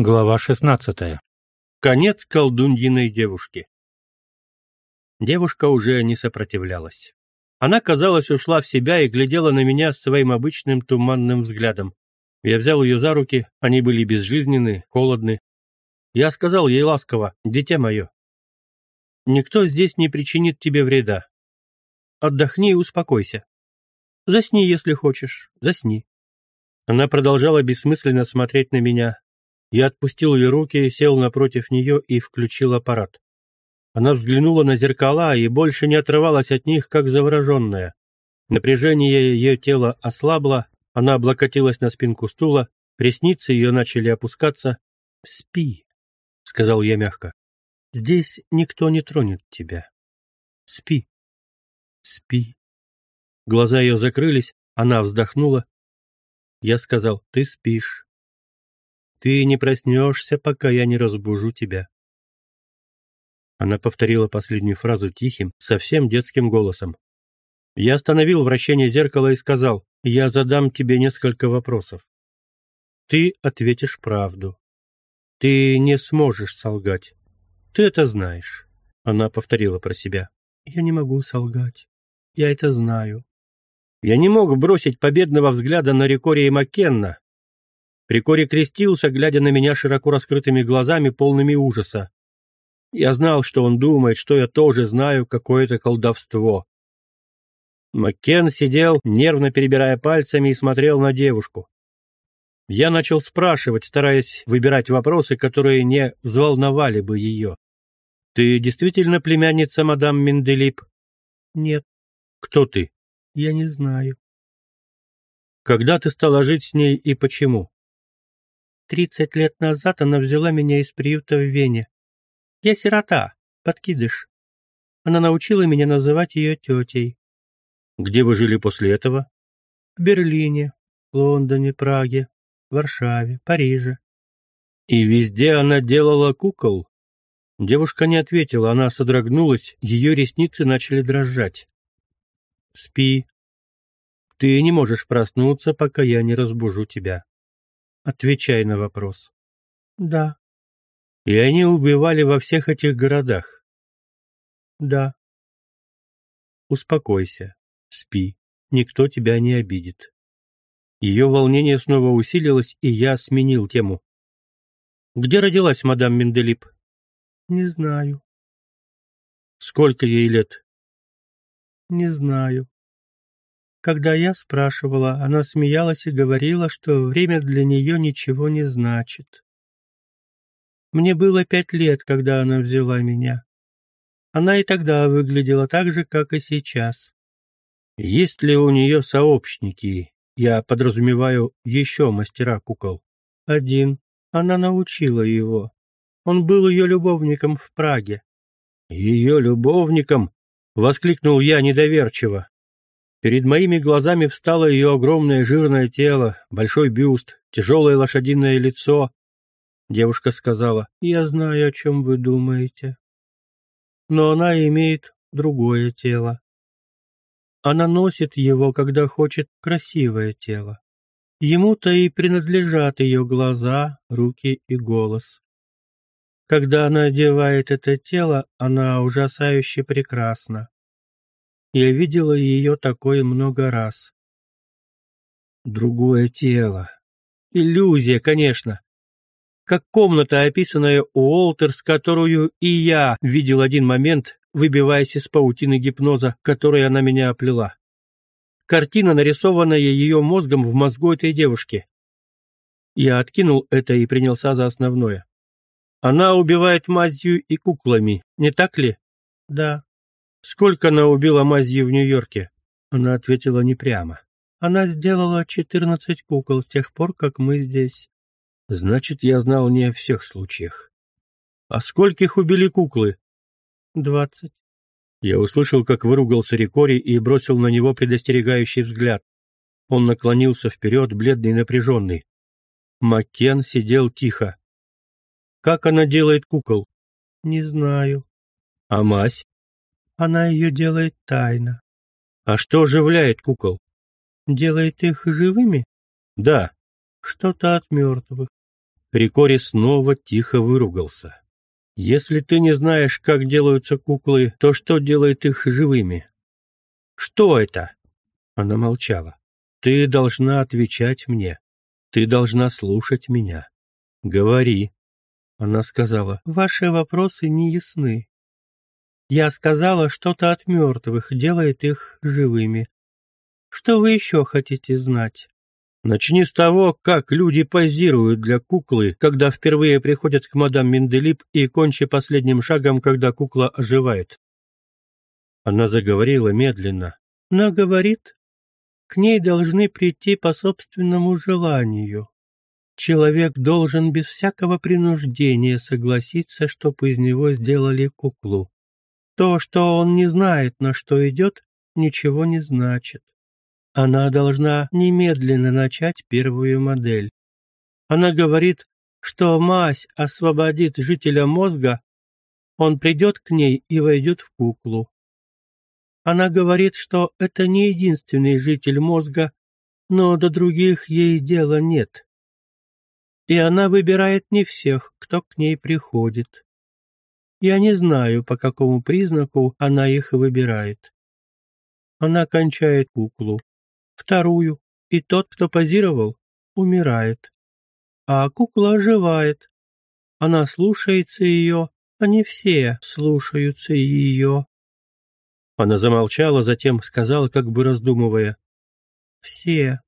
Глава 16. Конец колдуньиной девушки. Девушка уже не сопротивлялась. Она, казалось, ушла в себя и глядела на меня своим обычным туманным взглядом. Я взял ее за руки, они были безжизненны, холодны. Я сказал ей ласково, «Дитя мое, никто здесь не причинит тебе вреда. Отдохни и успокойся. Засни, если хочешь, засни». Она продолжала бессмысленно смотреть на меня, я отпустил ее руки, сел напротив нее и включил аппарат. Она взглянула на зеркала и больше не отрывалась от них, как завороженная. Напряжение ее тела ослабло, она облокотилась на спинку стула, ресницы ее начали опускаться. «Спи», — сказал я мягко. «Здесь никто не тронет тебя. Спи, спи». Глаза ее закрылись, она вздохнула. Я сказал, «Ты спишь». Ты не проснешься, пока я не разбужу тебя. Она повторила последнюю фразу тихим, совсем детским голосом. Я остановил вращение зеркала и сказал, я задам тебе несколько вопросов. Ты ответишь правду. Ты не сможешь солгать. Ты это знаешь. Она повторила про себя. Я не могу солгать. Я это знаю. Я не мог бросить победного взгляда на Рикори и Маккенна, Прикори крестился, глядя на меня широко раскрытыми глазами, полными ужаса. Я знал, что он думает, что я тоже знаю какое-то колдовство. Маккен сидел, нервно перебирая пальцами, и смотрел на девушку. Я начал спрашивать, стараясь выбирать вопросы, которые не взволновали бы ее. «Ты действительно племянница мадам Менделип?» «Нет». «Кто ты?» «Я не знаю». «Когда ты стала жить с ней и почему?» Тридцать лет назад она взяла меня из приюта в Вене. Я сирота, подкидыш. Она научила меня называть ее тетей. Где вы жили после этого? В Берлине, Лондоне, Праге, Варшаве, Париже. И везде она делала кукол? Девушка не ответила, она содрогнулась, ее ресницы начали дрожать. Спи. Ты не можешь проснуться, пока я не разбужу тебя. Отвечай на вопрос. Да. И они убивали во всех этих городах? Да. Успокойся, спи, никто тебя не обидит. Ее волнение снова усилилось, и я сменил тему. Где родилась мадам Менделип? Не знаю. Сколько ей лет? Не знаю. Когда я спрашивала, она смеялась и говорила, что время для нее ничего не значит. Мне было пять лет, когда она взяла меня. Она и тогда выглядела так же, как и сейчас. Есть ли у нее сообщники? Я подразумеваю еще мастера кукол. Один. Она научила его. Он был ее любовником в Праге. Ее любовником? Воскликнул я недоверчиво. Перед моими глазами встало ее огромное жирное тело, большой бюст, тяжелое лошадиное лицо. Девушка сказала, «Я знаю, о чем вы думаете. Но она имеет другое тело. Она носит его, когда хочет красивое тело. Ему-то и принадлежат ее глаза, руки и голос. Когда она одевает это тело, она ужасающе прекрасна. Я видела ее такое много раз. Другое тело. Иллюзия, конечно. Как комната, описанная Уолтерс, которую и я видел один момент, выбиваясь из паутины гипноза, которой она меня оплела. Картина, нарисованная ее мозгом в мозгу этой девушки. Я откинул это и принялся за основное. Она убивает мазью и куклами, не так ли? Да. Сколько она убила мазью в Нью-Йорке? Она ответила не прямо. Она сделала четырнадцать кукол с тех пор, как мы здесь. Значит, я знал не о всех случаях. А скольких убили куклы? Двадцать. Я услышал, как выругался Рикори и бросил на него предостерегающий взгляд. Он наклонился вперед, бледный и напряженный. Маккен сидел тихо. «Как она делает кукол?» «Не знаю». «А мазь?» Она ее делает тайно. А что оживляет кукол? Делает их живыми? Да. Что-то от мертвых. Рикори снова тихо выругался. «Если ты не знаешь, как делаются куклы, то что делает их живыми?» «Что это?» Она молчала. «Ты должна отвечать мне. Ты должна слушать меня. Говори». Она сказала, «Ваши вопросы не ясны. Я сказала, что-то от мертвых делает их живыми. Что вы еще хотите знать?» Начни с того, как люди позируют для куклы, когда впервые приходят к мадам Менделип, и кончи последним шагом, когда кукла оживает. Она заговорила медленно, но говорит, к ней должны прийти по собственному желанию. Человек должен без всякого принуждения согласиться, чтобы из него сделали куклу. То, что он не знает, на что идет, ничего не значит. Она должна немедленно начать первую модель. Она говорит, что мазь освободит жителя мозга, он придет к ней и войдет в куклу. Она говорит, что это не единственный житель мозга, но до других ей дела нет. И она выбирает не всех, кто к ней приходит. Я не знаю, по какому признаку она их выбирает. Она кончает куклу вторую, и тот, кто позировал, умирает. А кукла оживает. Она слушается ее, они все слушаются ее. Она замолчала, затем сказала, как бы раздумывая. Все,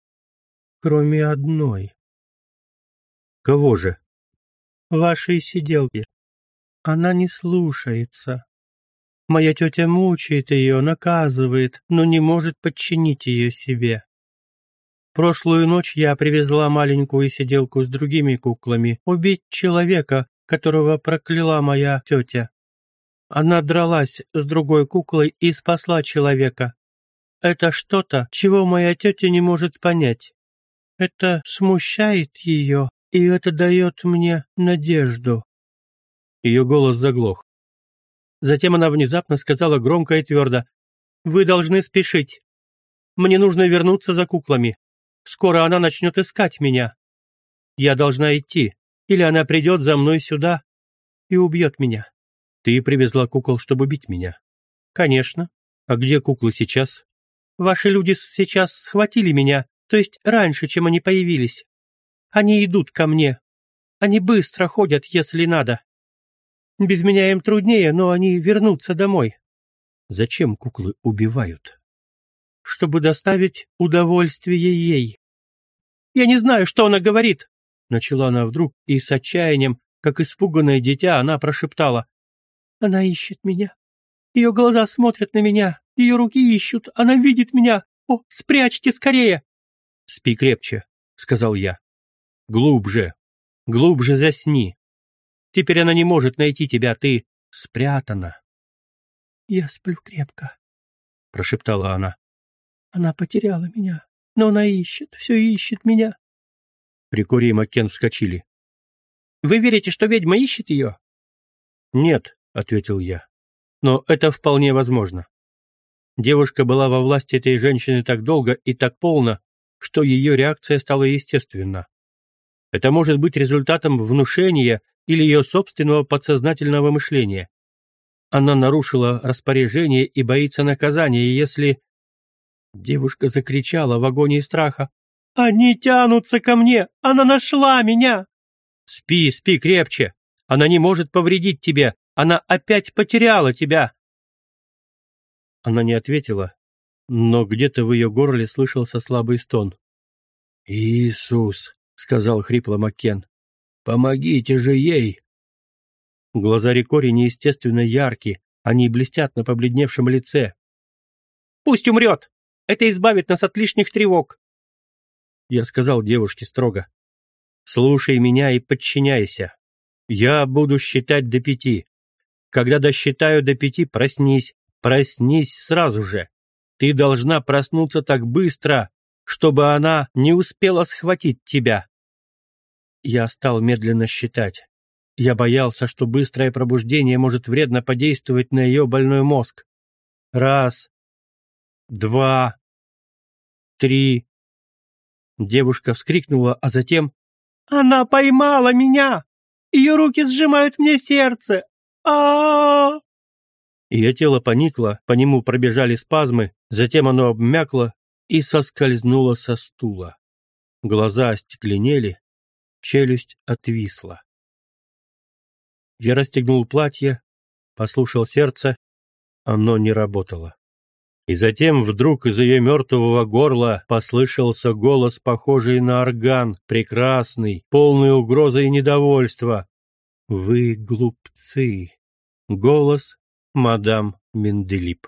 кроме одной. Кого же? Вашей сиделки. Она не слушается. Моя тетя мучает ее, наказывает, но не может подчинить ее себе. Прошлую ночь я привезла маленькую сиделку с другими куклами убить человека, которого прокляла моя тетя. Она дралась с другой куклой и спасла человека. Это что-то, чего моя тетя не может понять. Это смущает ее, и это дает мне надежду. Ее голос заглох. Затем она внезапно сказала громко и твердо. «Вы должны спешить. Мне нужно вернуться за куклами. Скоро она начнет искать меня. Я должна идти, или она придет за мной сюда и убьет меня. Ты привезла кукол, чтобы убить меня? Конечно. А где куклы сейчас? Ваши люди сейчас схватили меня, то есть раньше, чем они появились. Они идут ко мне. Они быстро ходят, если надо. Без меня им труднее, но они вернутся домой. Зачем куклы убивают? Чтобы доставить удовольствие ей. Я не знаю, что она говорит, начала она вдруг и с отчаянием, как испуганное дитя, она прошептала. Она ищет меня. Ее глаза смотрят на меня, ее руки ищут, она видит меня. О, спрячьте скорее. Спи крепче, сказал я. Глубже, глубже засни. Теперь она не может найти тебя, ты спрятана. «Я сплю крепко», — прошептала она. «Она потеряла меня, но она ищет, все ищет меня». Прикури и Маккен вскочили. «Вы верите, что ведьма ищет ее?» «Нет», — ответил я. «Но это вполне возможно. Девушка была во власти этой женщины так долго и так полно, что ее реакция стала естественна. Это может быть результатом внушения или ее собственного подсознательного мышления. Она нарушила распоряжение и боится наказания, если... Девушка закричала в агонии страха. «Они тянутся ко мне! Она нашла меня!» «Спи, спи крепче! Она не может повредить тебе! Она опять потеряла тебя!» Она не ответила, но где-то в ее горле слышался слабый стон. «Иисус!» — сказал хрипло Маккен. Помогите же ей!» Глаза Рикори неестественно яркие, они блестят на побледневшем лице. «Пусть умрет! Это избавит нас от лишних тревог!» Я сказал девушке строго. «Слушай меня и подчиняйся. Я буду считать до пяти. Когда досчитаю до пяти, проснись. Проснись сразу же. Ты должна проснуться так быстро, чтобы она не успела схватить тебя. Я стал медленно считать. Я боялся, что быстрое пробуждение может вредно подействовать на ее больной мозг. Раз, два, три. Девушка вскрикнула, а затем Она поймала меня! Ее руки сжимают мне сердце! а, -а, Ее тело поникло, по нему пробежали спазмы, затем оно обмякло и соскользнуло со стула. Глаза остекленели, челюсть отвисла. Я расстегнул платье, послушал сердце, оно не работало. И затем вдруг из ее мертвого горла послышался голос, похожий на орган, прекрасный, полный угрозы и недовольства. «Вы глупцы!» Голос мадам Менделип.